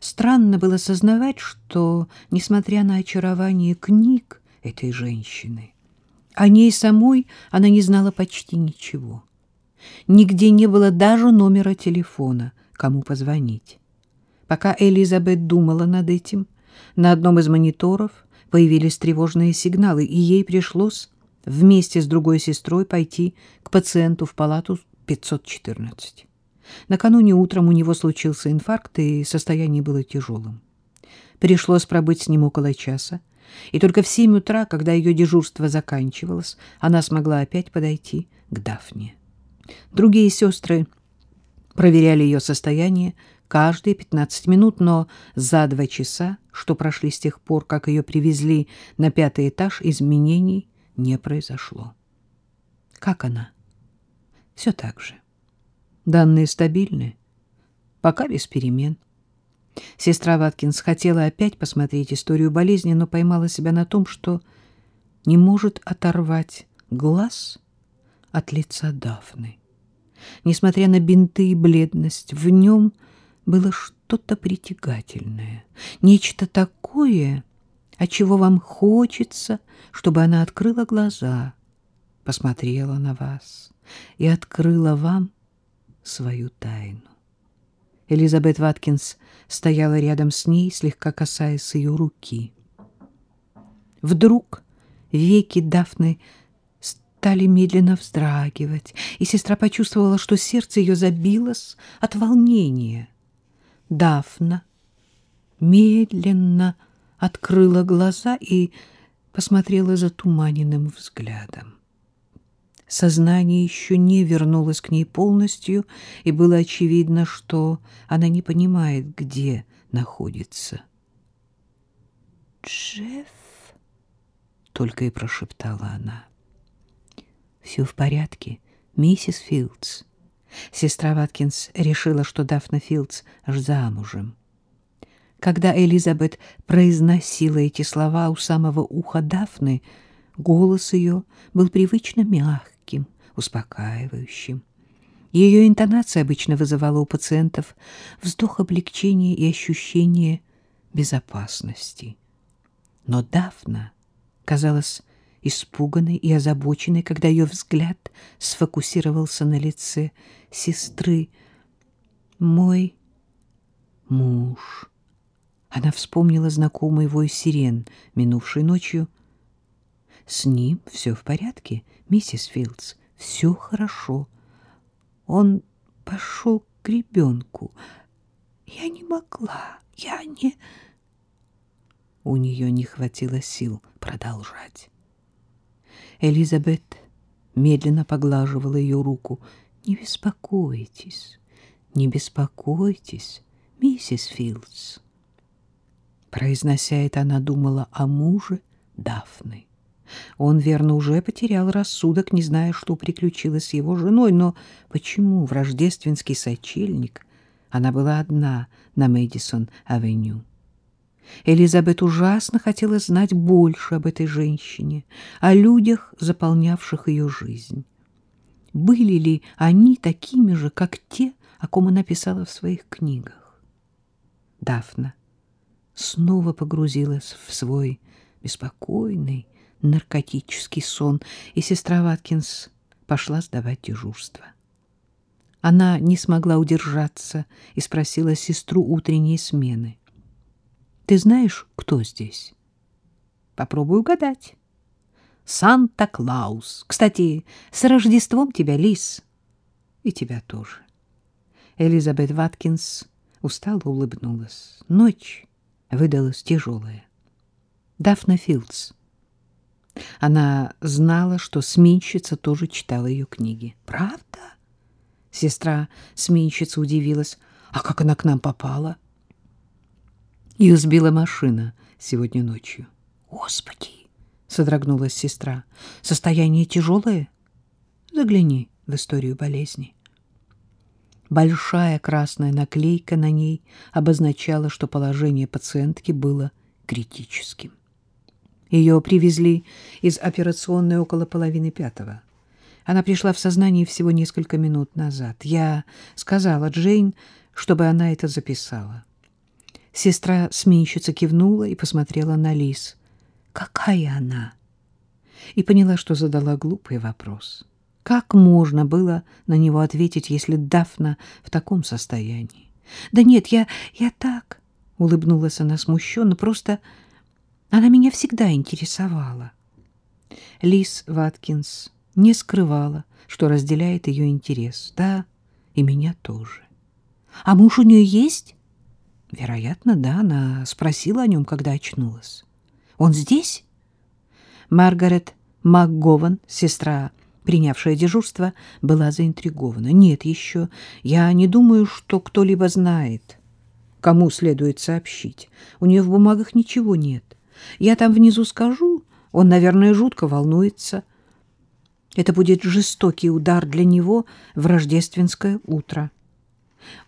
Странно было сознавать, что, несмотря на очарование книг этой женщины, о ней самой она не знала почти ничего. Нигде не было даже номера телефона, кому позвонить. Пока Элизабет думала над этим, на одном из мониторов появились тревожные сигналы, и ей пришлось вместе с другой сестрой пойти к пациенту в палату 514. Накануне утром у него случился инфаркт, и состояние было тяжелым. Пришлось пробыть с ним около часа, и только в семь утра, когда ее дежурство заканчивалось, она смогла опять подойти к Дафне. Другие сестры проверяли ее состояние каждые 15 минут, но за два часа, что прошли с тех пор, как ее привезли на пятый этаж, изменений не произошло. Как она? Все так же. Данные стабильны, пока без перемен. Сестра Ваткинс хотела опять посмотреть историю болезни, но поймала себя на том, что не может оторвать глаз от лица Дафны. Несмотря на бинты и бледность, в нем было что-то притягательное, нечто такое, от чего вам хочется, чтобы она открыла глаза, посмотрела на вас и открыла вам свою тайну. Элизабет Ваткинс стояла рядом с ней, слегка касаясь ее руки. Вдруг веки Дафны стали медленно вздрагивать, и сестра почувствовала, что сердце ее забилось от волнения. Дафна медленно открыла глаза и посмотрела затуманенным взглядом. Сознание еще не вернулось к ней полностью, и было очевидно, что она не понимает, где находится. «Джефф?» — только и прошептала она. «Все в порядке, миссис Филдс». Сестра Ваткинс решила, что Дафна Филдс аж замужем. Когда Элизабет произносила эти слова у самого уха Дафны, голос ее был привычно мягким, успокаивающим. Ее интонация обычно вызывала у пациентов вздох облегчения и ощущение безопасности. Но Дафна казалась испуганной и озабоченной, когда ее взгляд сфокусировался на лице сестры. «Мой муж». Она вспомнила знакомый вой сирен, минувшей ночью. «С ним все в порядке, миссис Филдс, все хорошо. Он пошел к ребенку. Я не могла, я не...» У нее не хватило сил продолжать. Элизабет медленно поглаживала ее руку. «Не беспокойтесь, не беспокойтесь, миссис Филдс». Произнося это, она думала о муже Дафны. Он, верно, уже потерял рассудок, не зная, что приключилось с его женой, но почему в рождественский сочельник она была одна на Мэдисон-авеню? Элизабет ужасно хотела знать больше об этой женщине, о людях, заполнявших ее жизнь. Были ли они такими же, как те, о ком она писала в своих книгах? Дафна снова погрузилась в свой беспокойный наркотический сон, и сестра Ваткинс пошла сдавать дежурство. Она не смогла удержаться и спросила сестру утренней смены. Ты знаешь, кто здесь? Попробую угадать. Санта-Клаус. Кстати, с Рождеством тебя, Лис. И тебя тоже. Элизабет Ваткинс устало улыбнулась. Ночь выдалась тяжелая. Дафна Филдс. Она знала, что сменщица тоже читала ее книги. «Правда?» Сестра сменщица удивилась. «А как она к нам попала?» Ее сбила машина сегодня ночью. Господи, содрогнулась сестра. Состояние тяжелое? Загляни в историю болезни. Большая красная наклейка на ней обозначала, что положение пациентки было критическим. Ее привезли из операционной около половины пятого. Она пришла в сознание всего несколько минут назад. Я сказала Джейн, чтобы она это записала. Сестра сменщица кивнула и посмотрела на Лис. «Какая она?» И поняла, что задала глупый вопрос. Как можно было на него ответить, если Дафна в таком состоянии? «Да нет, я, я так...» — улыбнулась она смущенно. «Просто она меня всегда интересовала». Лис Ваткинс не скрывала, что разделяет ее интерес. Да, и меня тоже. «А муж у нее есть?» Вероятно, да, она спросила о нем, когда очнулась. Он здесь? Маргарет МакГован, сестра, принявшая дежурство, была заинтригована. Нет еще. Я не думаю, что кто-либо знает, кому следует сообщить. У нее в бумагах ничего нет. Я там внизу скажу, он, наверное, жутко волнуется. Это будет жестокий удар для него в рождественское утро.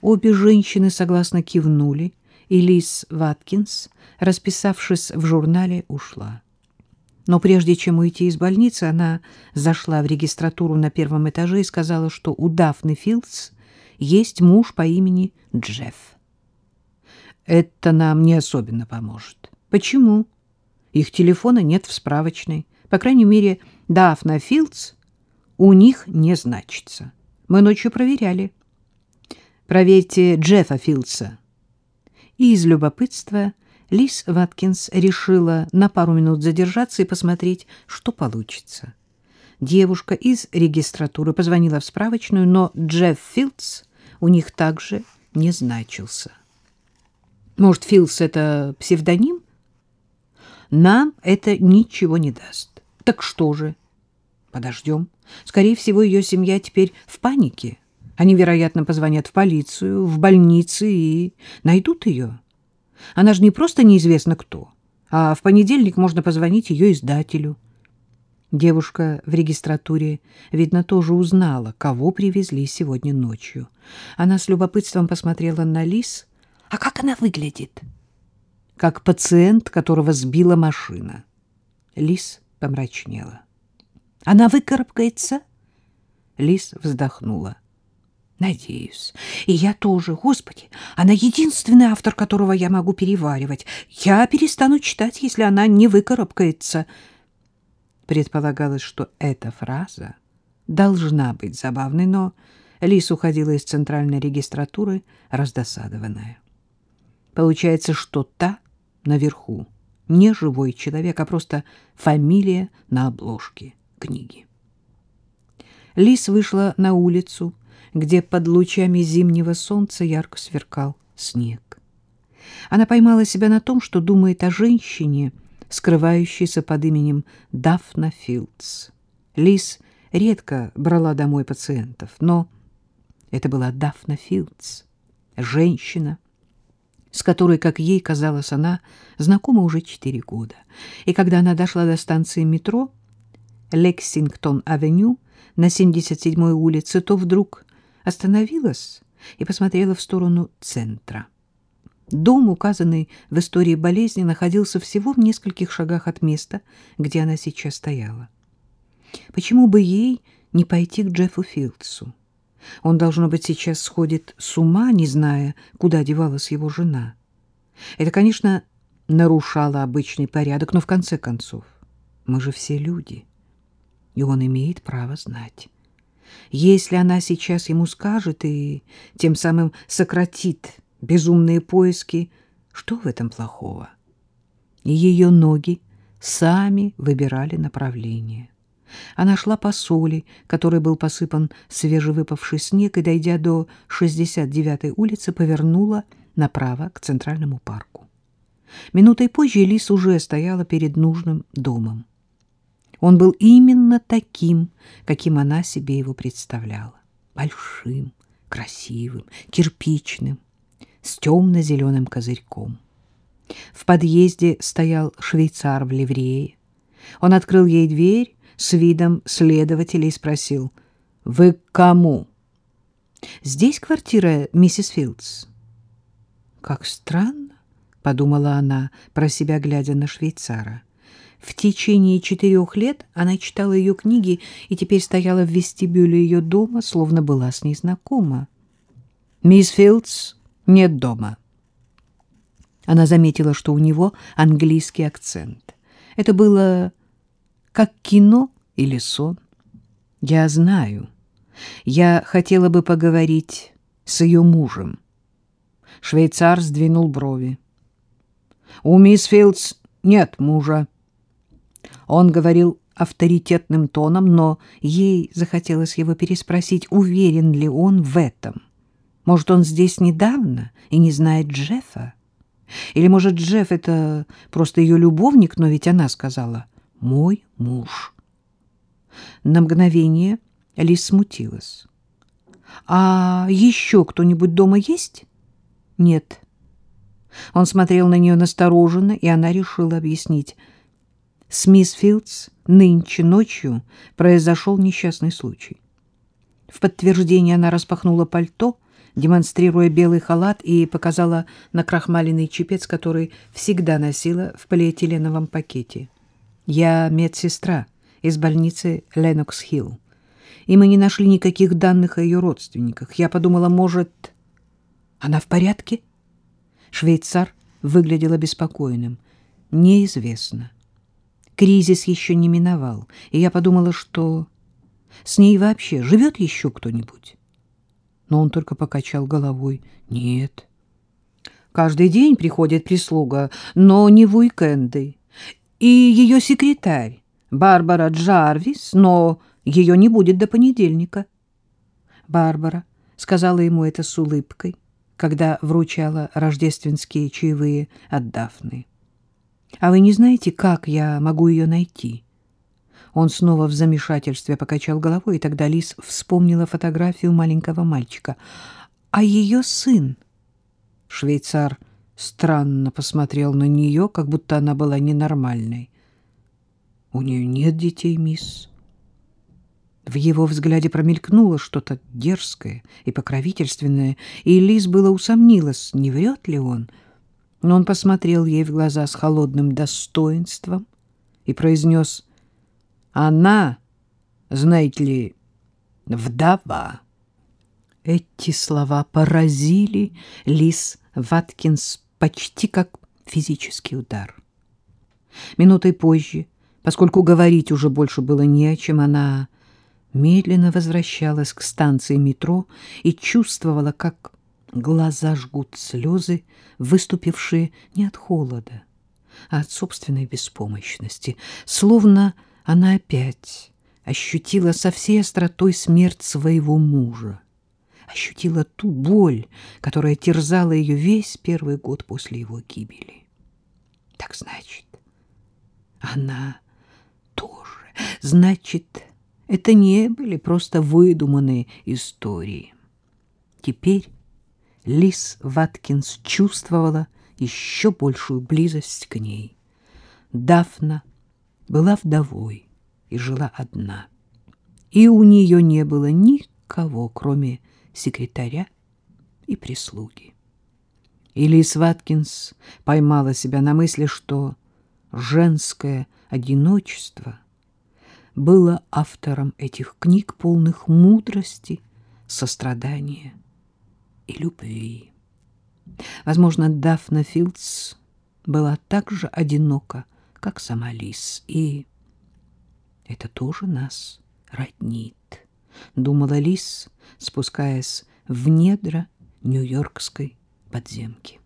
Обе женщины согласно кивнули, и Лиз Ваткинс, расписавшись в журнале, ушла. Но прежде чем уйти из больницы, она зашла в регистратуру на первом этаже и сказала, что у Дафны Филдс есть муж по имени Джефф. «Это нам не особенно поможет». «Почему?» «Их телефона нет в справочной. По крайней мере, Дафна Филдс у них не значится. Мы ночью проверяли». Проверьте Джеффа Филдса. И из любопытства Лиз Ваткинс решила на пару минут задержаться и посмотреть, что получится. Девушка из регистратуры позвонила в справочную, но Джефф Филдс у них также не значился. Может, Филдс — это псевдоним? Нам это ничего не даст. Так что же? Подождем. Скорее всего, ее семья теперь в панике. Они, вероятно, позвонят в полицию, в больницы и найдут ее. Она же не просто неизвестно кто, а в понедельник можно позвонить ее издателю. Девушка в регистратуре, видно, тоже узнала, кого привезли сегодня ночью. Она с любопытством посмотрела на Лис. А как она выглядит? Как пациент, которого сбила машина. Лис помрачнела. Она выкарабкается? Лис вздохнула. Надеюсь. И я тоже. Господи, она единственный автор, которого я могу переваривать. Я перестану читать, если она не выкарабкается. Предполагалось, что эта фраза должна быть забавной, но Лис уходила из центральной регистратуры раздосадованная. Получается, что та наверху не живой человек, а просто фамилия на обложке книги. Лис вышла на улицу, где под лучами зимнего солнца ярко сверкал снег. Она поймала себя на том, что думает о женщине, скрывающейся под именем Дафна Филдс. Лис редко брала домой пациентов, но это была Дафна Филдс, женщина, с которой, как ей казалось, она знакома уже четыре года. И когда она дошла до станции метро Лексингтон-авеню на 77-й улице, то вдруг остановилась и посмотрела в сторону центра. Дом, указанный в истории болезни, находился всего в нескольких шагах от места, где она сейчас стояла. Почему бы ей не пойти к Джеффу Филдсу? Он, должно быть, сейчас сходит с ума, не зная, куда девалась его жена. Это, конечно, нарушало обычный порядок, но в конце концов мы же все люди, и он имеет право знать. Если она сейчас ему скажет и тем самым сократит безумные поиски, что в этом плохого? Ее ноги сами выбирали направление. Она шла по соли, которой был посыпан свежевыпавший снег, и, дойдя до 69-й улицы, повернула направо к Центральному парку. Минутой позже Лис уже стояла перед нужным домом. Он был именно таким, каким она себе его представляла. Большим, красивым, кирпичным, с темно-зеленым козырьком. В подъезде стоял швейцар в ливрее. Он открыл ей дверь с видом следователя и спросил, «Вы к кому?» «Здесь квартира миссис Филдс». «Как странно», — подумала она, про себя глядя на швейцара. В течение четырех лет она читала ее книги и теперь стояла в вестибюле ее дома, словно была с ней знакома. «Мисс Филдс нет дома». Она заметила, что у него английский акцент. Это было как кино или сон. Я знаю. Я хотела бы поговорить с ее мужем. Швейцар сдвинул брови. У мисс Филдс нет мужа. Он говорил авторитетным тоном, но ей захотелось его переспросить, уверен ли он в этом. Может, он здесь недавно и не знает Джеффа? Или, может, Джефф — это просто ее любовник, но ведь она сказала «мой муж». На мгновение Лис смутилась. «А еще кто-нибудь дома есть?» «Нет». Он смотрел на нее настороженно, и она решила объяснить. С мисс Филдс нынче ночью произошел несчастный случай. В подтверждение она распахнула пальто, демонстрируя белый халат, и показала накрахмаленный чепец, который всегда носила в полиэтиленовом пакете. «Я медсестра из больницы Ленокс-Хилл, и мы не нашли никаких данных о ее родственниках. Я подумала, может, она в порядке?» Швейцар выглядел обеспокоенным. «Неизвестно. Кризис еще не миновал, и я подумала, что с ней вообще живет еще кто-нибудь?» Но он только покачал головой. «Нет. Каждый день приходит прислуга, но не в уикенды. И ее секретарь, Барбара Джарвис, но ее не будет до понедельника». Барбара сказала ему это с улыбкой когда вручала рождественские чаевые от Дафны. «А вы не знаете, как я могу ее найти?» Он снова в замешательстве покачал головой, и тогда Лис вспомнила фотографию маленького мальчика. «А ее сын?» Швейцар странно посмотрел на нее, как будто она была ненормальной. «У нее нет детей, мисс». В его взгляде промелькнуло что-то дерзкое и покровительственное, и Лиз было усомнилась, не врет ли он. Но он посмотрел ей в глаза с холодным достоинством и произнес «Она, знаете ли, вдова». Эти слова поразили Лиз Ваткинс почти как физический удар. Минутой позже, поскольку говорить уже больше было не о чем, она медленно возвращалась к станции метро и чувствовала, как глаза жгут слезы, выступившие не от холода, а от собственной беспомощности, словно она опять ощутила со всей остротой смерть своего мужа, ощутила ту боль, которая терзала ее весь первый год после его гибели. Так значит, она тоже, значит, это не были просто выдуманные истории. Теперь Лис Ваткинс чувствовала еще большую близость к ней. Дафна была вдовой и жила одна. И у нее не было никого, кроме секретаря и прислуги. И Лис Ваткинс поймала себя на мысли, что женское одиночество — было автором этих книг, полных мудрости, сострадания и любви. Возможно, Дафна Филдс была так же одинока, как сама Лис, и это тоже нас роднит, думала Лис, спускаясь в недра нью-йоркской подземки.